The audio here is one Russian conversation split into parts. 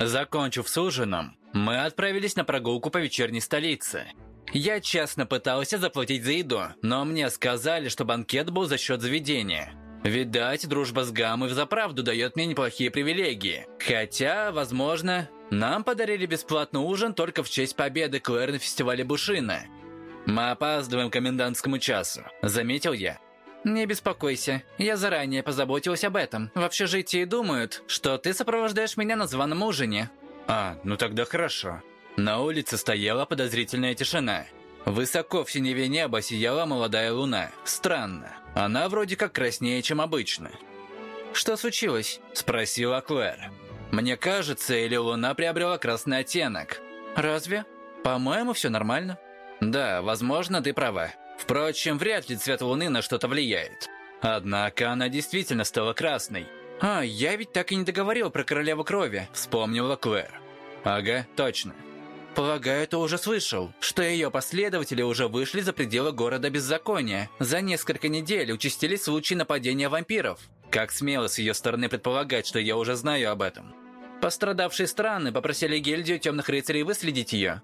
Закончив с ужином, мы отправились на прогулку по вечерней столице. Я честно пытался заплатить за еду, но мне сказали, что банкет был за счет заведения. Видать, дружба с Гаммой взаправду дает мне неплохие привилегии. Хотя, возможно, нам подарили бесплатный ужин только в честь победы Клэр на фестивале Бушина. Мы опаздываем к комендантскому часу, заметил я. Не беспокойся, я заранее позаботилась об этом. В общежитии думают, что ты сопровождаешь меня на званом ужине. А, ну тогда хорошо. На улице стояла подозрительная тишина. Высоко в синеве неба сияла молодая луна. Странно. Она вроде как краснее, чем обычно. «Что случилось?» – спросила Клэр. «Мне кажется, или луна приобрела красный оттенок?» «Разве? По-моему, все нормально». «Да, возможно, ты права. Впрочем, вряд ли цвет луны на что-то влияет. Однако она действительно стала красной. «А, я ведь так и не договорил про королеву крови», – вспомнила Клэр. «Ага, точно. Полагаю, ты уже слышал, что ее последователи уже вышли за пределы города беззакония. За несколько недель участились случаи нападения вампиров. Как смело с ее стороны предполагать, что я уже знаю об этом. Пострадавшие страны попросили гильдию темных рыцарей выследить ее.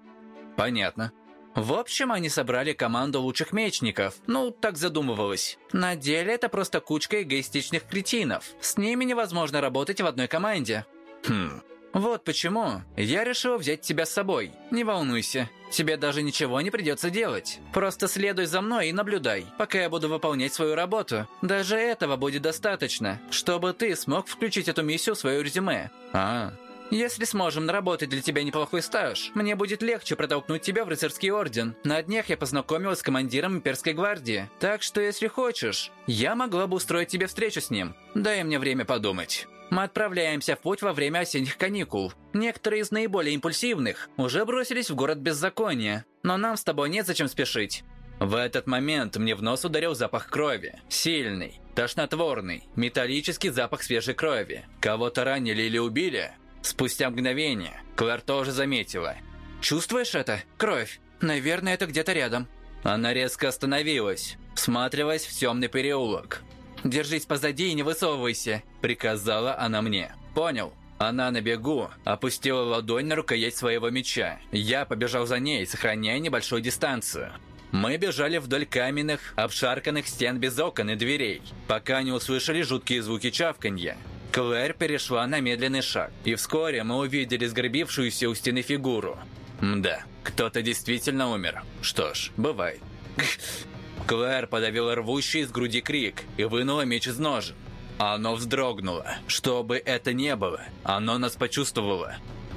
Понятно. В общем, они собрали команду лучших мечников. Ну, так задумывалось. На деле это просто кучка эгоистичных кретинов. С ними невозможно работать в одной команде. Хм, вот почему я решил взять тебя с собой. Не волнуйся, тебе даже ничего не придется делать. Просто следуй за мной и наблюдай, пока я буду выполнять свою работу. Даже этого будет достаточно, чтобы ты смог включить эту миссию в свое резюме. А, если сможем наработать для тебя неплохой стаж, мне будет легче протолкнуть тебя в рыцарский орден. На днях я познакомилась с командиром имперской гвардии, так что если хочешь, я могла бы устроить тебе встречу с ним. Дай мне время подумать. Мы отправляемся в путь во время осенних каникул. Некоторые из наиболее импульсивных уже бросились в город беззакония, но нам с тобой нет зачем спешить. В этот момент мне в нос ударил запах крови. Сильный, тошнотворный, металлический запах свежей крови. Кого-то ранили или убили? Спустя мгновение Клэр тоже заметила. «Чувствуешь это? Кровь. Наверное, это где-то рядом». Она резко остановилась, всматриваясь в темный переулок. «Держись позади и не высовывайся», – приказала она мне. «Понял». Она на бегу опустила ладонь на рукоять своего меча. Я побежал за ней, сохраняя небольшую дистанцию. Мы бежали вдоль каменных, обшарканных стен без окон и дверей, пока не услышали жуткие звуки чавканья. Клэр перешла на медленный шаг, и вскоре мы увидели сгорбившуюся у стены фигуру. Да, кто-то действительно умер. Что ж, бывает. Клэр подавила рвущий из груди крик и вынула меч из ножен. Оно вздрогнуло. Что бы это ни было, оно нас почувствовало.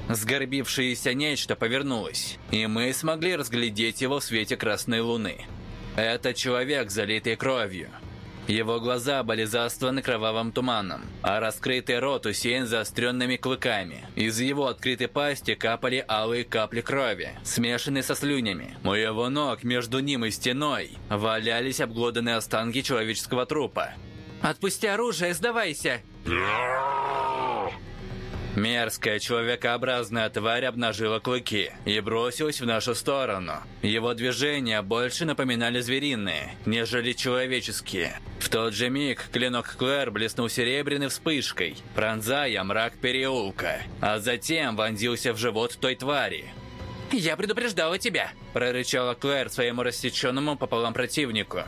Сгорбившееся нечто повернулось, и мы смогли разглядеть его в свете красной луны. Это человек, залитый кровью. Его глаза были застланы кровавым туманом, а раскрытый рот усеян заостренными клыками. Из его открытой пасти капали алые капли крови, смешанные со слюнями. У его ног между ним и стеной валялись обглоданные останки человеческого трупа. «Отпусти оружие, сдавайся!» Мерзкая человекообразная тварь обнажила клыки и бросилась в нашу сторону. Его движения больше напоминали звериные, нежели человеческие. В тот же миг клинок Клэр блеснул серебряной вспышкой, пронзая мрак переулка, а затем вонзился в живот той твари. «Я предупреждала тебя!» – прорычала Клэр своему рассеченному пополам противнику.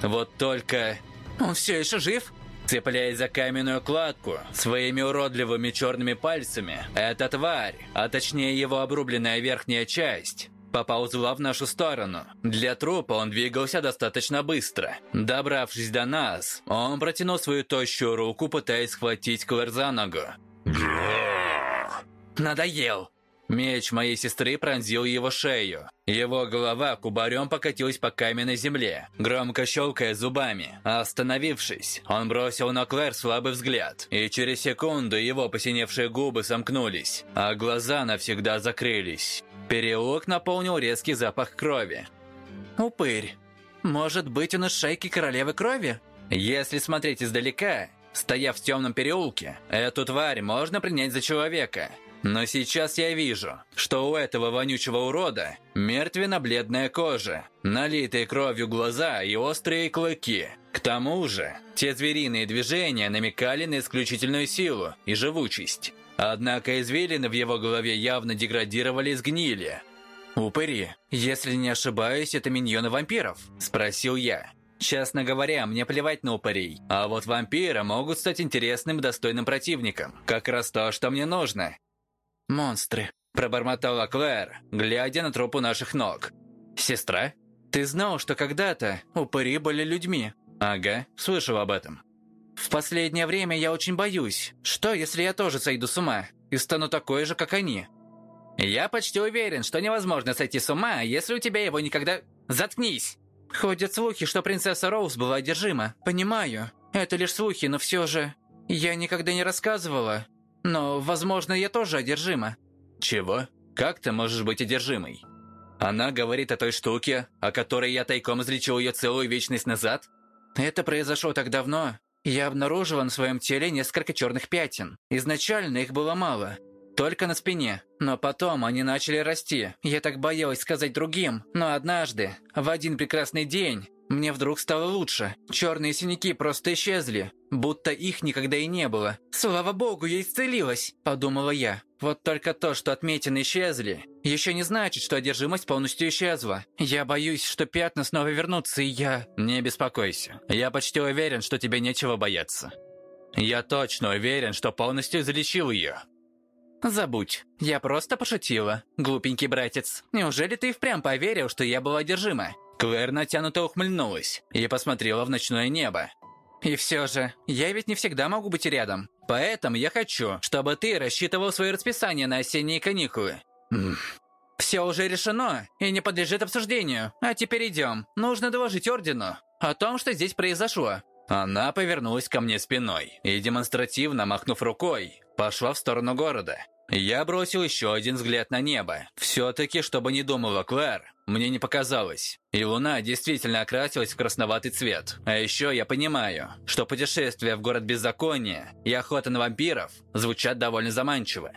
Вот только... «Он все еще жив?» Цепляясь за каменную кладку своими уродливыми черными пальцами, эта тварь, а точнее его обрубленная верхняя часть, поползла в нашу сторону. Для трупа он двигался достаточно быстро. Добравшись до нас, он протянул свою тощую руку, пытаясь схватить Клэр за ногу. «Надоел!» Меч моей сестры пронзил его шею. Его голова кубарем покатилась по каменной земле, громко щелкая зубами. Остановившись, он бросил на Клэр слабый взгляд, и через секунду его посиневшие губы сомкнулись, а глаза навсегда закрылись. Переулок наполнил резкий запах крови. «Упырь. Может быть, он из шейки королевы крови?» Если смотреть издалека, стояв в темном переулке, эту тварь можно принять за человека – но сейчас я вижу, что у этого вонючего урода мертвенно-бледная кожа, налитые кровью глаза и острые клыки. К тому же, те звериные движения намекали на исключительную силу и живучесть. Однако извилины в его голове явно деградировали и сгнили. «Упыри, если не ошибаюсь, это миньоны вампиров?» – спросил я. Честно говоря, мне плевать на упырей. А вот вампиры могут стать интересным и достойным противником. Как раз то, что мне нужно. «Монстры», – пробормотала Клэр, глядя на тропу наших ног. «Сестра, ты знал, что когда-то упыри были людьми?» «Ага, слышал об этом». «В последнее время я очень боюсь. Что, если я тоже сойду с ума и стану такой же, как они?» «Я почти уверен, что невозможно сойти с ума, если у тебя его никогда... Заткнись!» Ходят слухи, что принцесса Роуз была одержима. Понимаю, это лишь слухи, но все же... Я никогда не рассказывала. Но, возможно, я тоже одержима. Чего? Как ты можешь быть одержимой? Она говорит о той штуке, о которой я тайком излечил ее целую вечность назад? Это произошло так давно. Я обнаружила на своем теле несколько черных пятен. Изначально их было мало. Только на спине. Но потом они начали расти. Я так боялась сказать другим. Но однажды, в один прекрасный день, мне вдруг стало лучше. Черные синяки просто исчезли. Будто их никогда и не было. «Слава богу, я исцелилась!» – подумала я. Вот только то, что отметины исчезли, еще не значит, что одержимость полностью исчезла. Я боюсь, что пятна снова вернутся, и я... Не беспокойся. Я почти уверен, что тебе нечего бояться. Я точно уверен, что полностью залечил ее. «Забудь. Я просто пошутила. Глупенький братец. Неужели ты и впрямь поверил, что я была одержима?» Клэр натянуто ухмыльнулась и посмотрела в ночное небо. «И все же, я ведь не всегда могу быть рядом. Поэтому я хочу, чтобы ты рассчитывал свое расписание на осенние каникулы». «Все уже решено и не подлежит обсуждению. А теперь идем. Нужно доложить Ордену о том, что здесь произошло». Она повернулась ко мне спиной и, демонстративно махнув рукой, пошла в сторону города. Я бросил еще один взгляд на небо. Все-таки, чтобы не думала Клэр, мне не показалось. И луна действительно окрасилась в красноватый цвет. А еще я понимаю, что путешествие в город беззакония и охота на вампиров звучат довольно заманчиво.